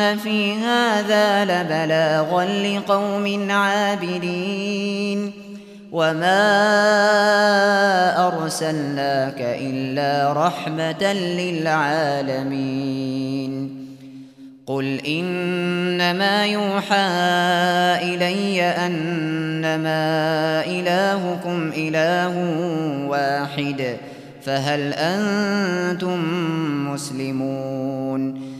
إِنَّ فِي هَذَا لَبَلَاغًا لِقَوْمٍ عَابِدِينَ وَمَا أَرْسَلْنَاكَ إِلَّا رَحْمَةً لِلْعَالَمِينَ قُلْ إِنَّمَا يُوحَى إِلَيَّ أَنَّمَا إِلَٰهُكُمْ إِلَٰهٌ وَاحِدٌ فَهَلْ أَنْتُمْ مُسْلِمُونَ